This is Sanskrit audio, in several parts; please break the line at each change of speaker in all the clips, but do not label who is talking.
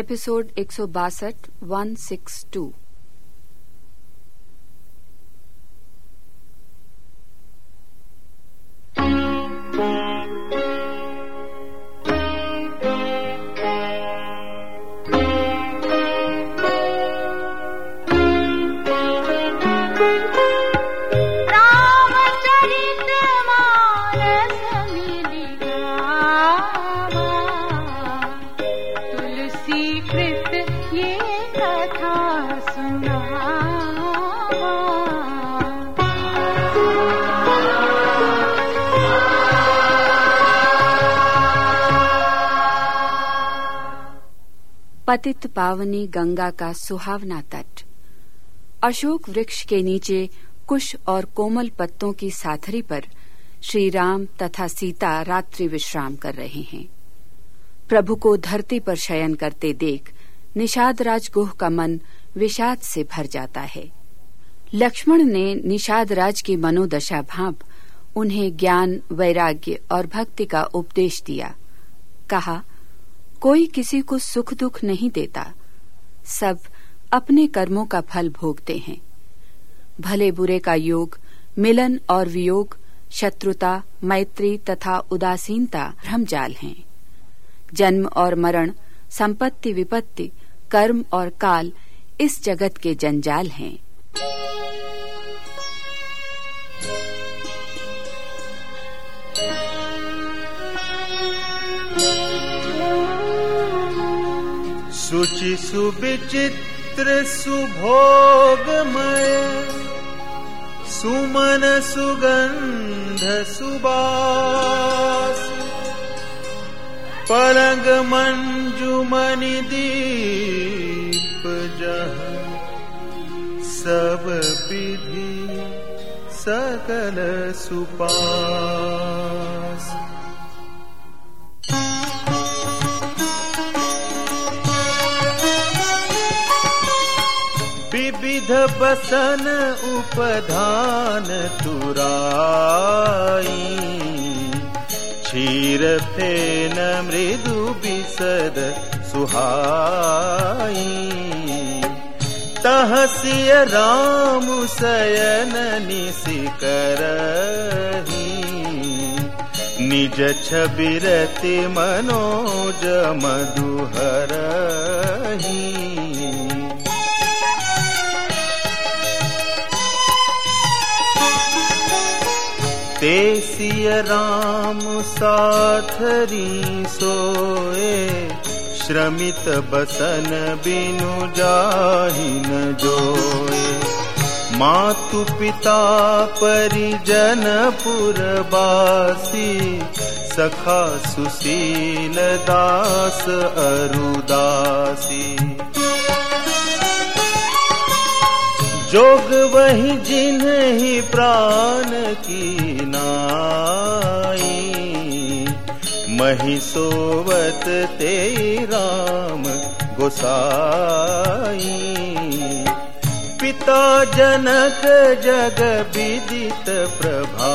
एपिसोड एक सौ बासठ वन सिक्स टू पतित पावनी गंगा का सुहावना तट। अशोक वृक्ष के नीचे कुश और कोमल पत्तों की साथरी पर श्री राम तथा सीता रात्रि विश्राम कर रहे हैं। प्रभु को धरती पर शयन करते देख निषाद राजगुह का मन विषाद से भर जाता है। लक्ष्मण ने निषाद राज की मनोदशा भाप उन्हें ज्ञान, वैराग्य और भक्ति का उपदेश दिया। कहा कोई किसी को सुख दुख नहीं देता। सब अपने कर्मों का फल भोगते हैं। भले बुरे का योग, मिलन और वियोग, शत्रुता, मैत्री तथा उदासीनता भ्रमजाल हैं। जन्म और मरण संपत्ति विपत्ति कर्म और काल इस जगत के जंजाल हैं।
शुचि सुविचित्र सुभोगमय सुमन सुगन्ध सुबास। पलङ्ग मञ्जुमणि दीप जह सब विधि सकल सुपास विविध बसन उपधान तुराई। क्षीर फेन मृदु बिसद सुहाई। तहसिय राम सयन निशिकर निज छबिरति मनोज मधुहरही तेसिय राम साथरी सोए, श्रमित बसन बिनु जाहिन जोए। मातु पिता परिजन पुरबासी सखा सुशील दास अरुदासी। जोग वही जिन्हीं प्राण की सोवत ते राम गोसाई। पिता जनक जग विदित प्रभाऊ।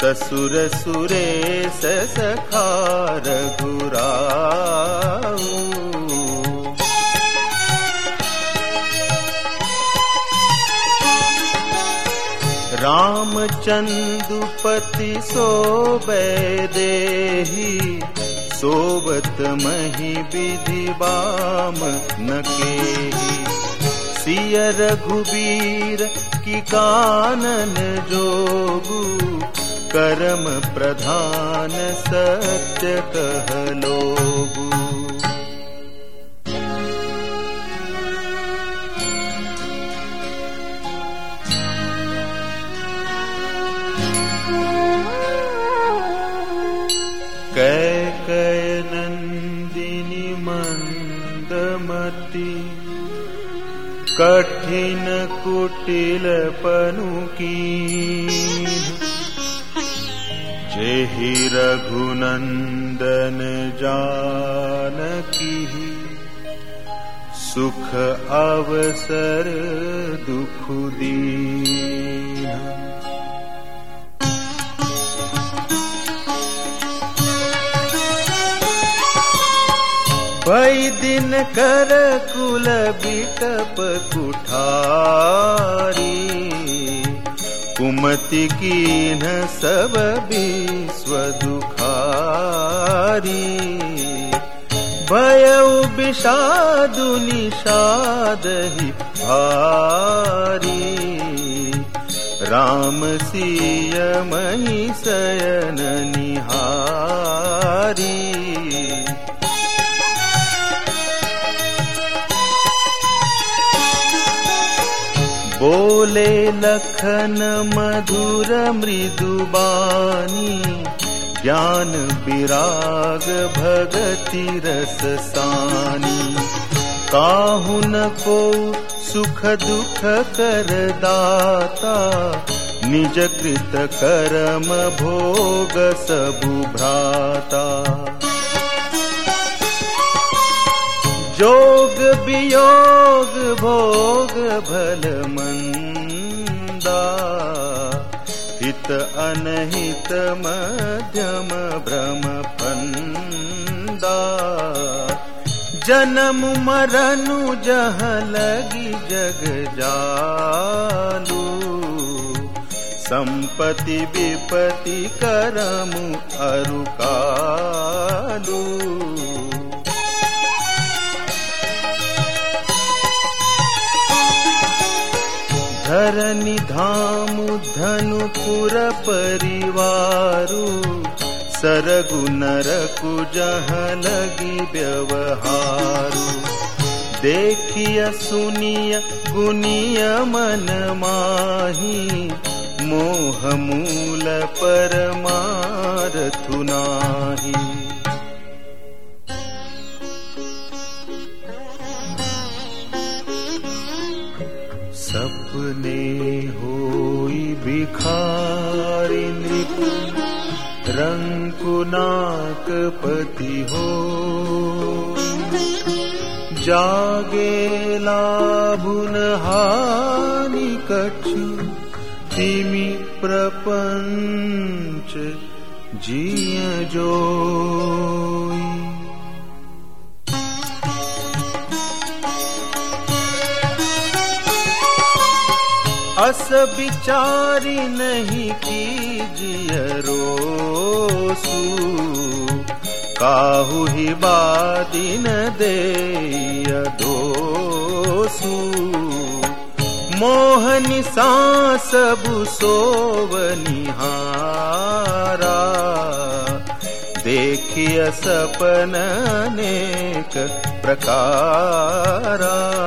ससुर सुरेश सखार गुराऊ रामचन्दुपति सोबे देहि, सोबत मही विधि बाम नकेहि सिय रघुबीर की कानन जोगु, कर्म प्रधान सत्य कहलोगु। कैकयनन्दिनि मन्दमति कठिन कुटिल पनुकी। जेहि रघुनन्दन जानकी सुख अवसर दुख दीन भई दिन कर कुल बिटप कुठारी। कुमति कीन सब विश्व दुखारी। भय विषादु निषाद ही भारी। राम सिय मही सयन निहारी बोले, लखन मधुर मृदुबानी ज्ञान विराग भगति रस सानी। काहुन को सुख दुख कर दाता। निज कृत कर्म भोग सबु भ्राता। जोग वियोग, भोग भल मंदा हित अनहित मध्यम भ्रम फंदा जन्म मरनु जह लगी जग जालू। संपत्ति विपति करमु अरुकालू धरनि धामु धनुपुर परिवारु सरगु नरकु जह लगी व्यवहारु सुनिय गुनिय मन माही मोह मूल परमारथु नाही सपने होई भिखारी नृप। रंकुनाक पति हो। जागे लाभुन हानि कछु। तिमि प्रपंच जिय जोई विचारी नहीं कीजिए रोसू। काहू ही बादिन दे दोसू। मोहनी सांस बुसोवनी हारा। देखिय सपन नेक प्रकारा।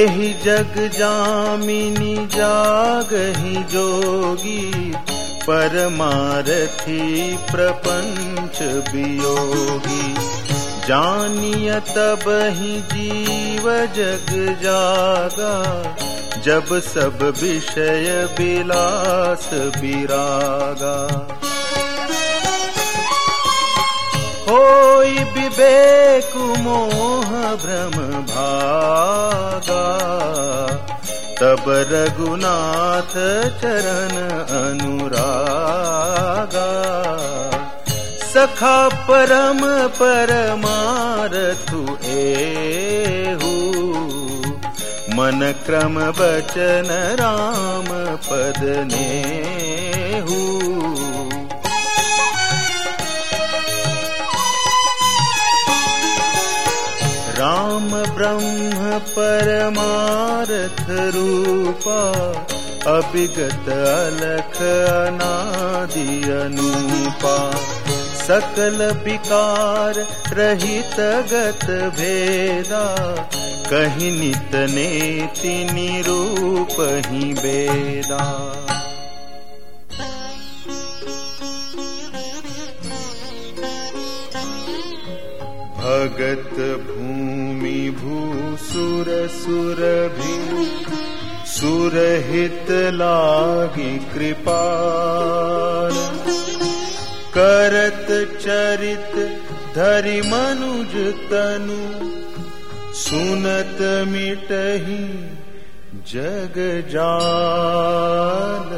एहि जग जामिनी जागहि जोगी। परमारथी प्रपंच वियोगी। जानिय तब ही जीव जग जागा। जब सब विषय विलास विरागा। होई विवेक मोह भ्रम भागा। तब रघुनाथ चरण अनुरागा। सखा परम परमारथु एहू। मन क्रम बचन राम पद नेहू ब्रह्म परमारथ रूपा अभिगत अलख अनादि अनूपा। सकल विकार रहित गत भेदा कहीं नित नेति निरूप ही भगत भूमि भूसुर सुर भी सुरहित लागी कृपाल। करत चरित धरि मनुज तनु सुनत मिटही जग जाल